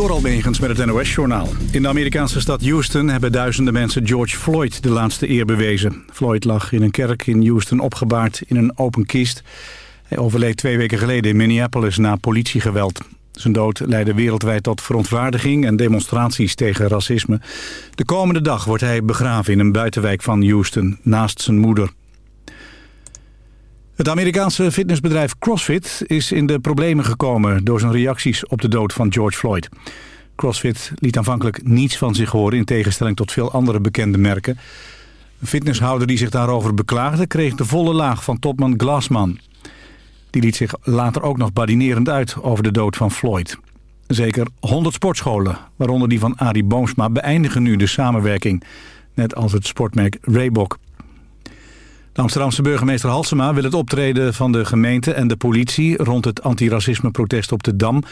Door Almegens met het NOS-journaal. In de Amerikaanse stad Houston hebben duizenden mensen George Floyd de laatste eer bewezen. Floyd lag in een kerk in Houston opgebaard in een open kist. Hij overleed twee weken geleden in Minneapolis na politiegeweld. Zijn dood leidde wereldwijd tot verontwaardiging en demonstraties tegen racisme. De komende dag wordt hij begraven in een buitenwijk van Houston, naast zijn moeder. Het Amerikaanse fitnessbedrijf CrossFit is in de problemen gekomen... door zijn reacties op de dood van George Floyd. CrossFit liet aanvankelijk niets van zich horen... in tegenstelling tot veel andere bekende merken. Een fitnesshouder die zich daarover beklaagde... kreeg de volle laag van topman Glassman. Die liet zich later ook nog badinerend uit over de dood van Floyd. Zeker 100 sportscholen, waaronder die van Arie Boomsma... beëindigen nu de samenwerking, net als het sportmerk Reebok... Amsterdamse burgemeester Halsema wil het optreden van de gemeente en de politie... rond het antiracisme-protest op de Dam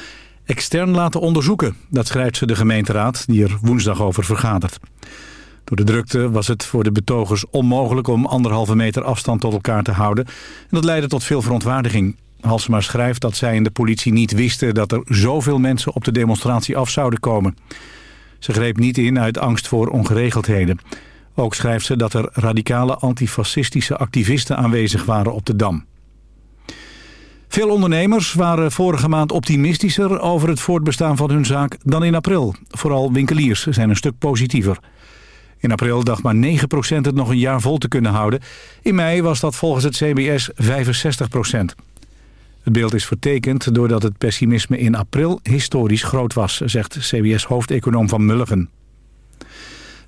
extern laten onderzoeken. Dat schrijft ze de gemeenteraad, die er woensdag over vergadert. Door de drukte was het voor de betogers onmogelijk om anderhalve meter afstand tot elkaar te houden. En dat leidde tot veel verontwaardiging. Halsema schrijft dat zij en de politie niet wisten dat er zoveel mensen op de demonstratie af zouden komen. Ze greep niet in uit angst voor ongeregeldheden. Ook schrijft ze dat er radicale antifascistische activisten aanwezig waren op de Dam. Veel ondernemers waren vorige maand optimistischer over het voortbestaan van hun zaak dan in april. Vooral winkeliers zijn een stuk positiever. In april dacht maar 9% het nog een jaar vol te kunnen houden. In mei was dat volgens het CBS 65%. Het beeld is vertekend doordat het pessimisme in april historisch groot was, zegt CBS-hoofdeconoom Van Mulligen.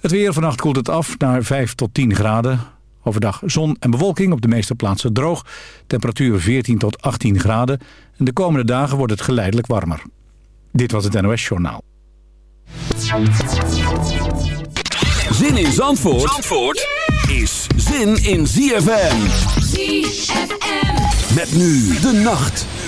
Het weer vannacht koelt het af naar 5 tot 10 graden. Overdag zon en bewolking op de meeste plaatsen droog. Temperatuur 14 tot 18 graden. En de komende dagen wordt het geleidelijk warmer. Dit was het NOS Journaal. Zin in Zandvoort, Zandvoort is zin in ZFM. ZFM. Met nu de nacht.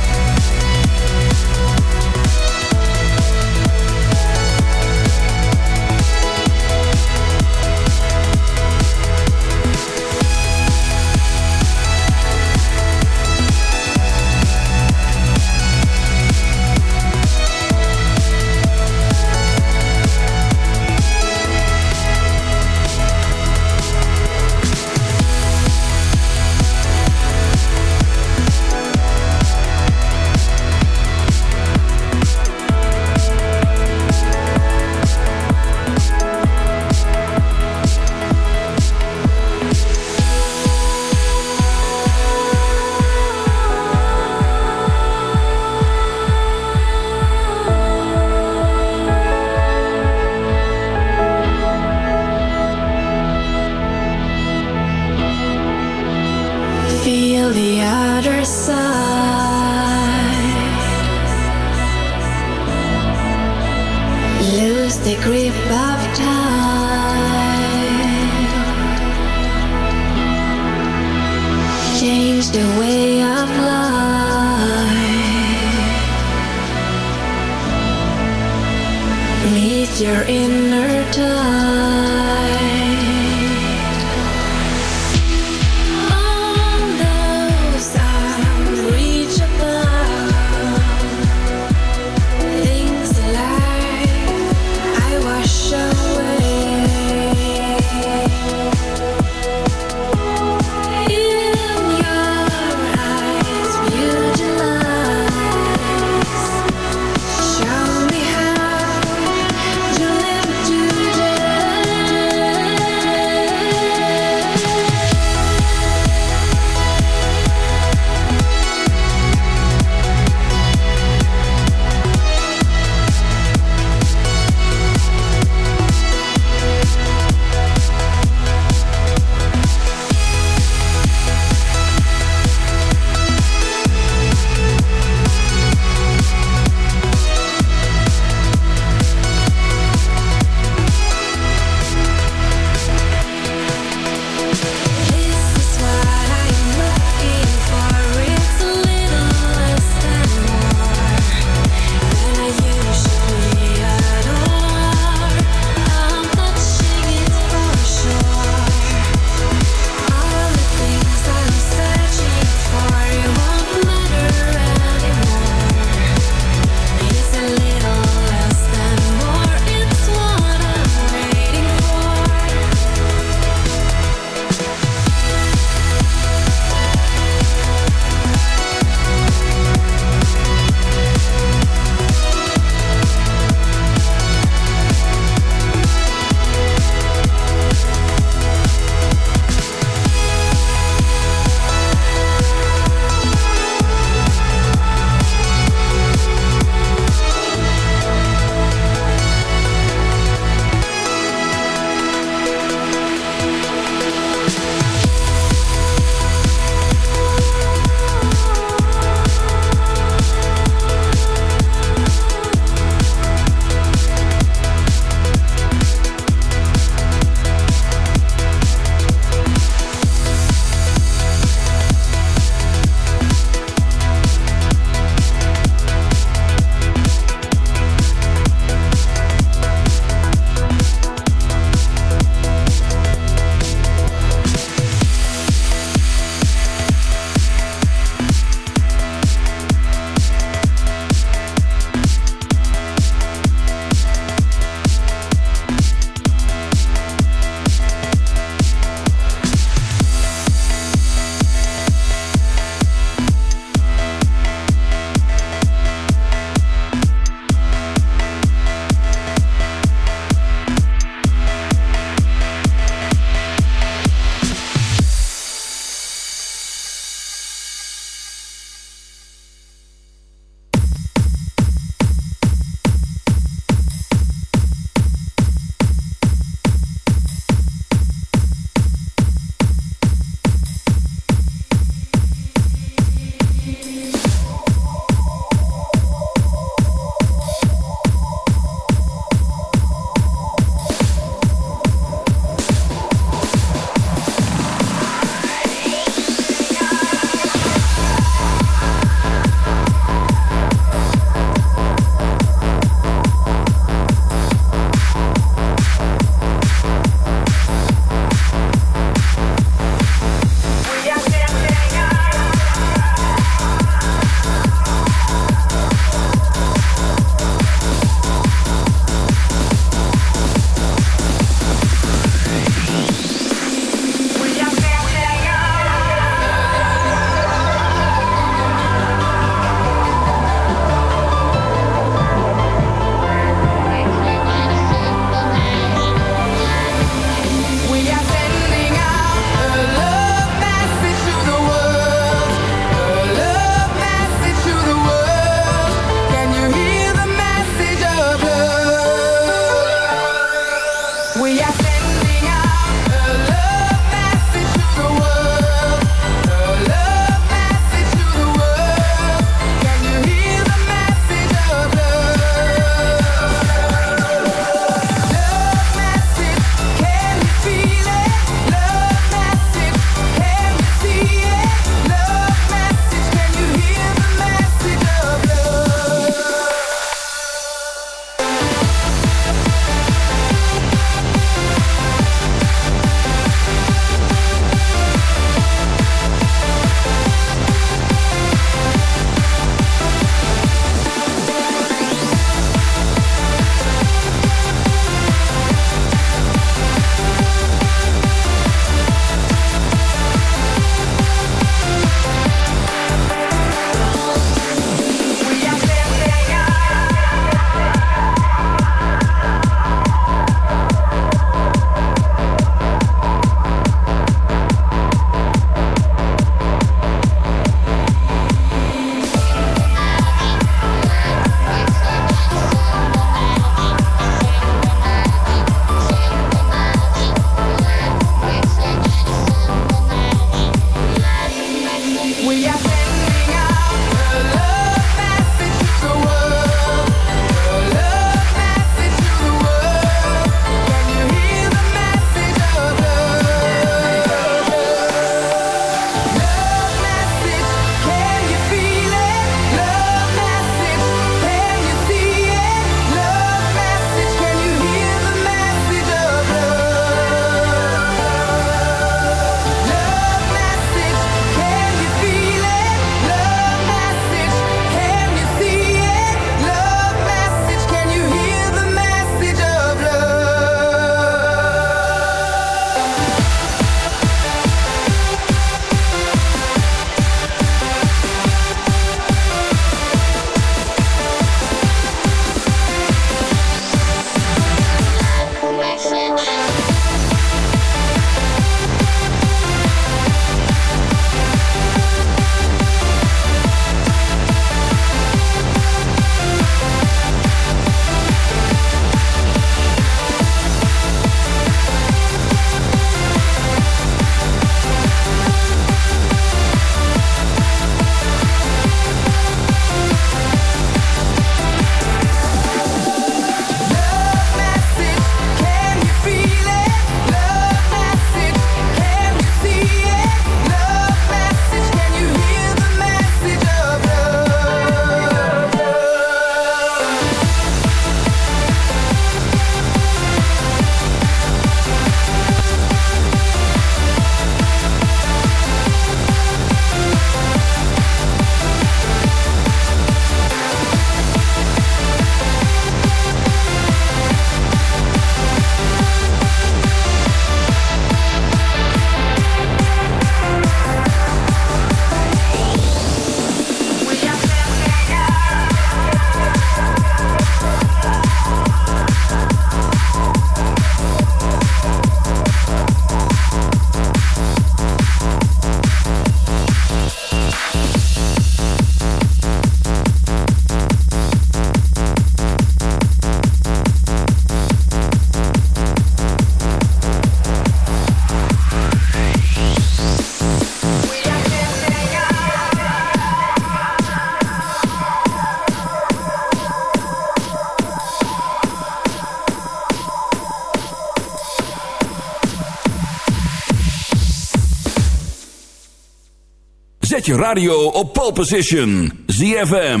Je radio op pole position. ZFM.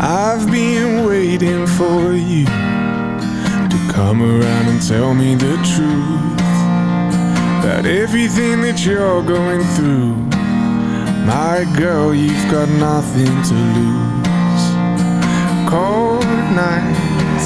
I've been waiting for you to come around and tell me the truth about everything that you're going through. My girl, you've got nothing to lose. Cold nights and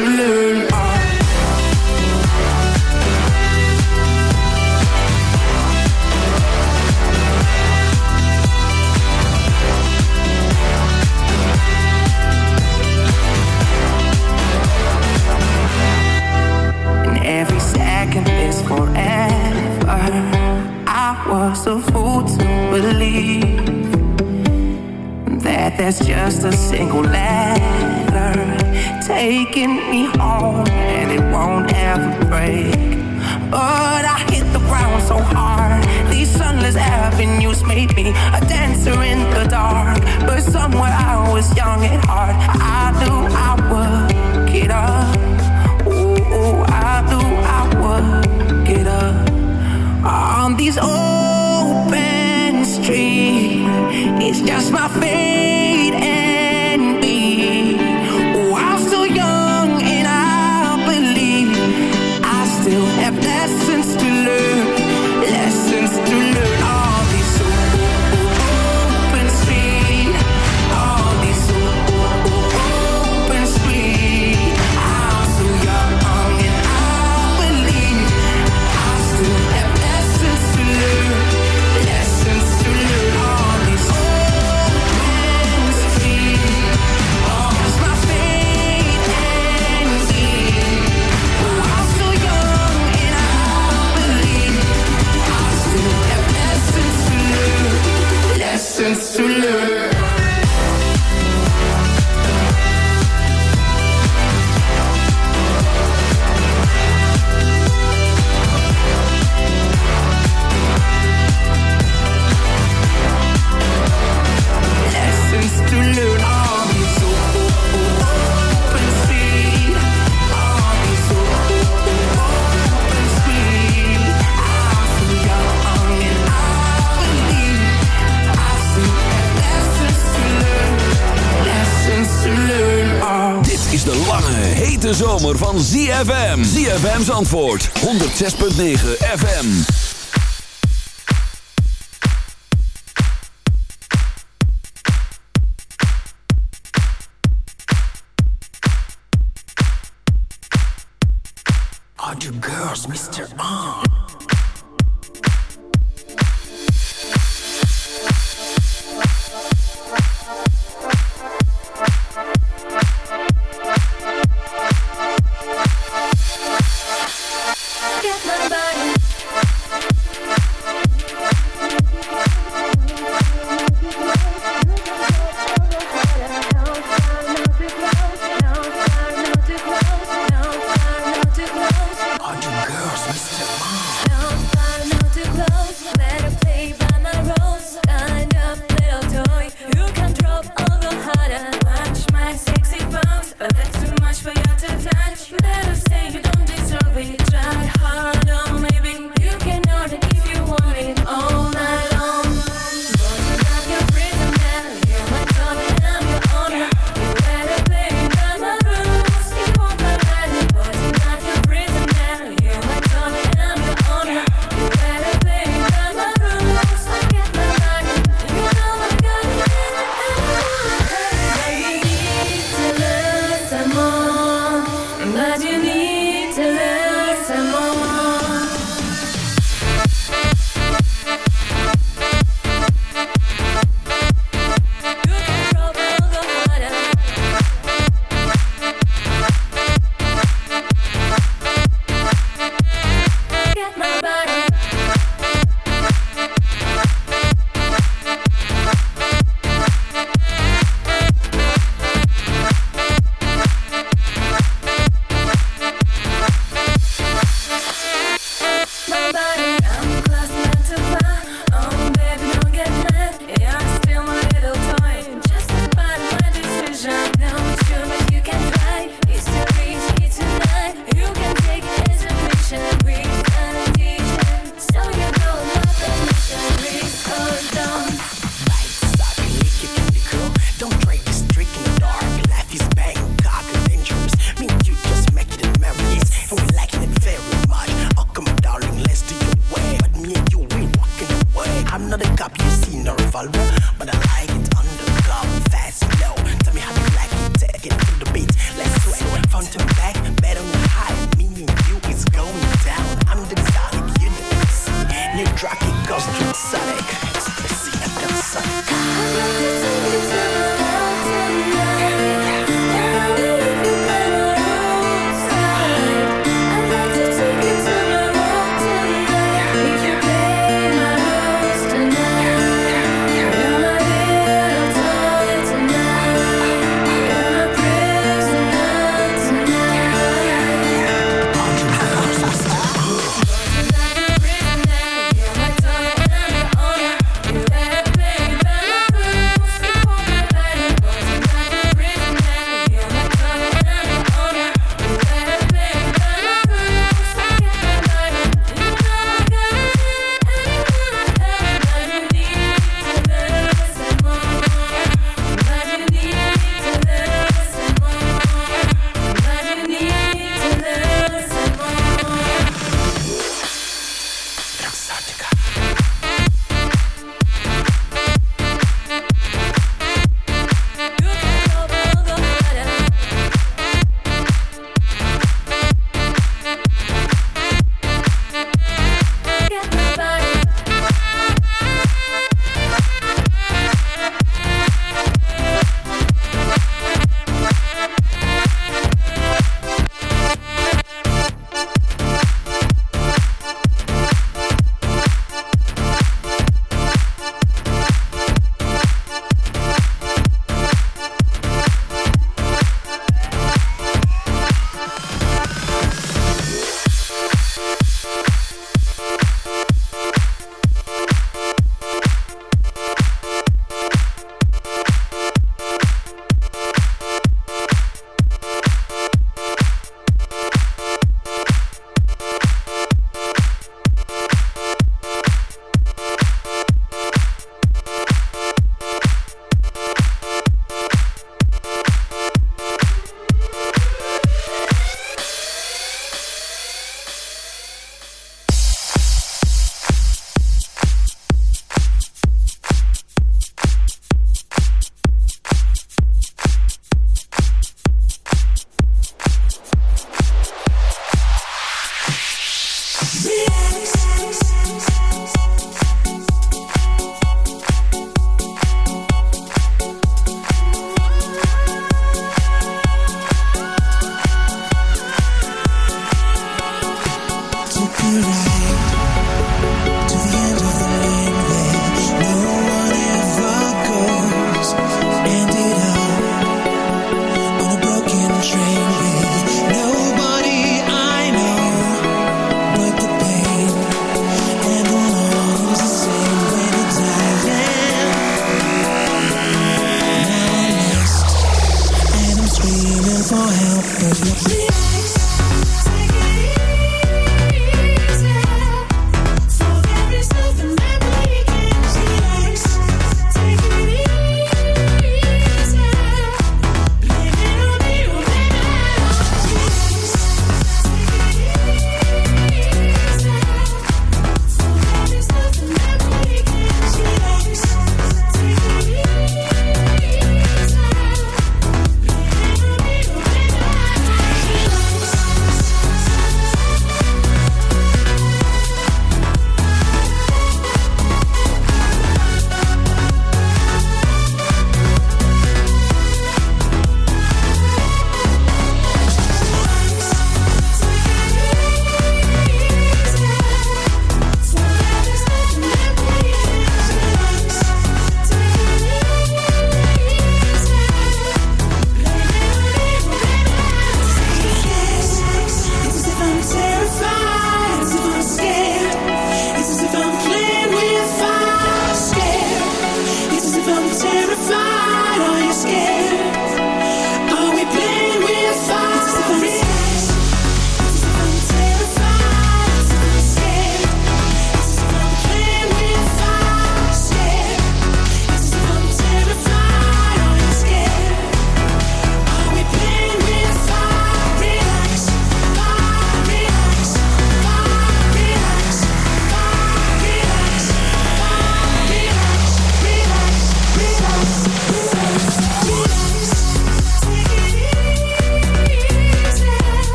to learn was a fool to believe that there's just a single taking me home. hete zomer van ZFM. ZFM's antwoord 106.9 FM. Are you girls, Mr.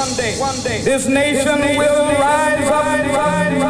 one day, one day, this nation, this will rise, up. Rise, rise,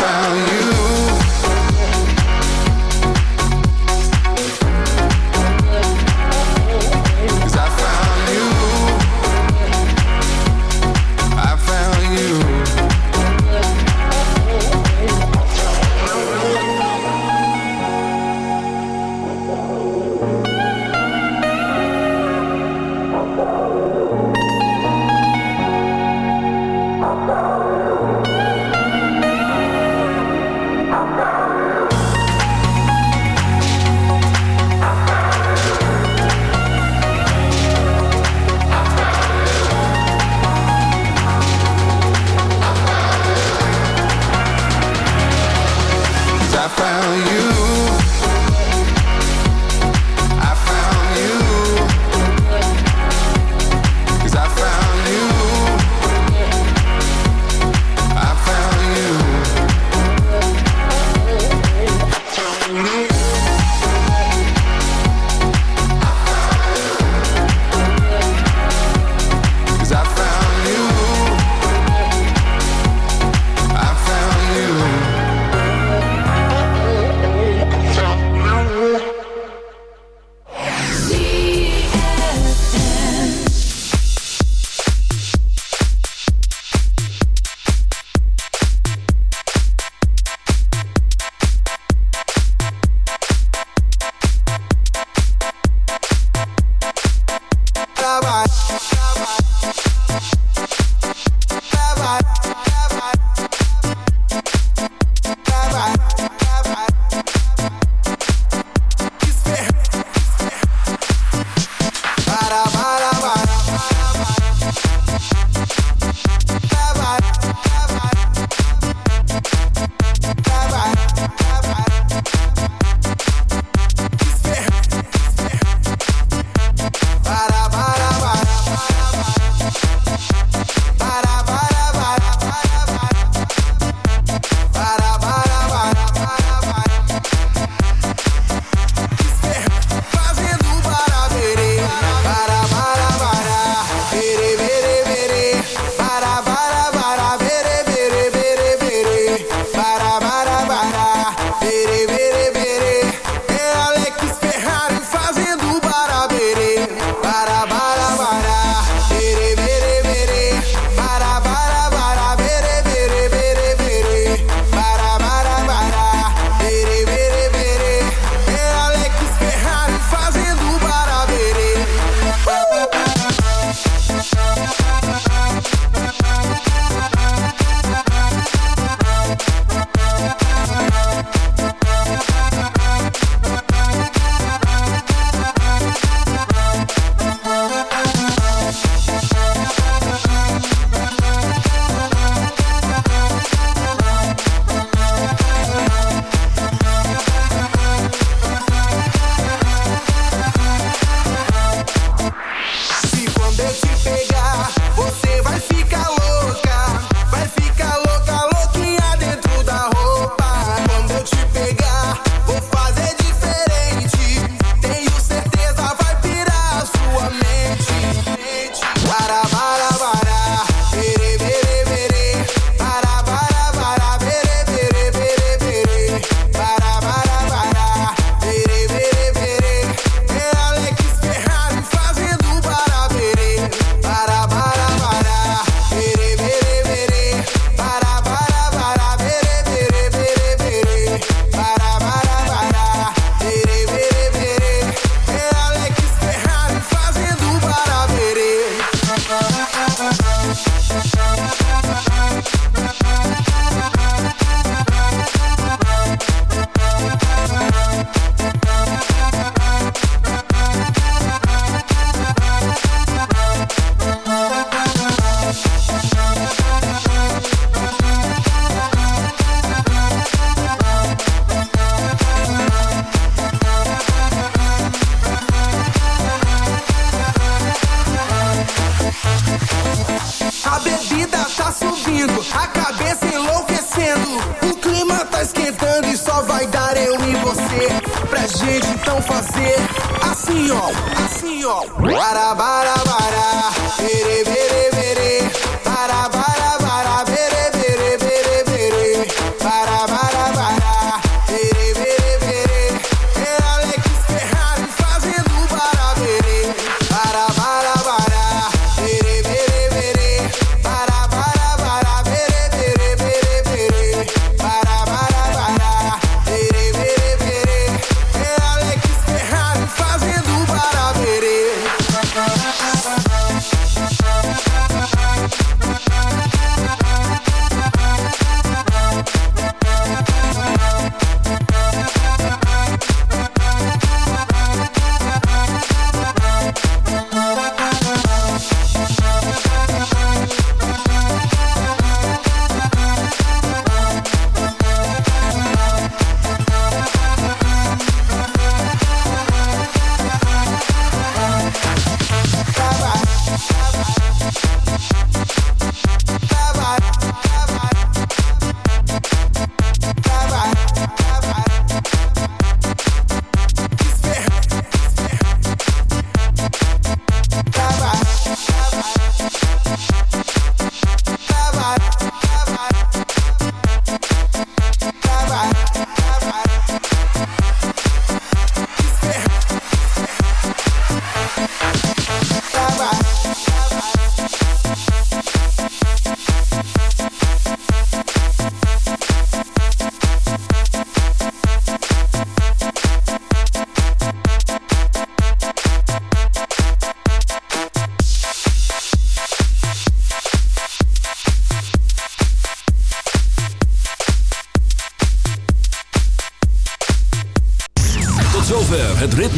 found you.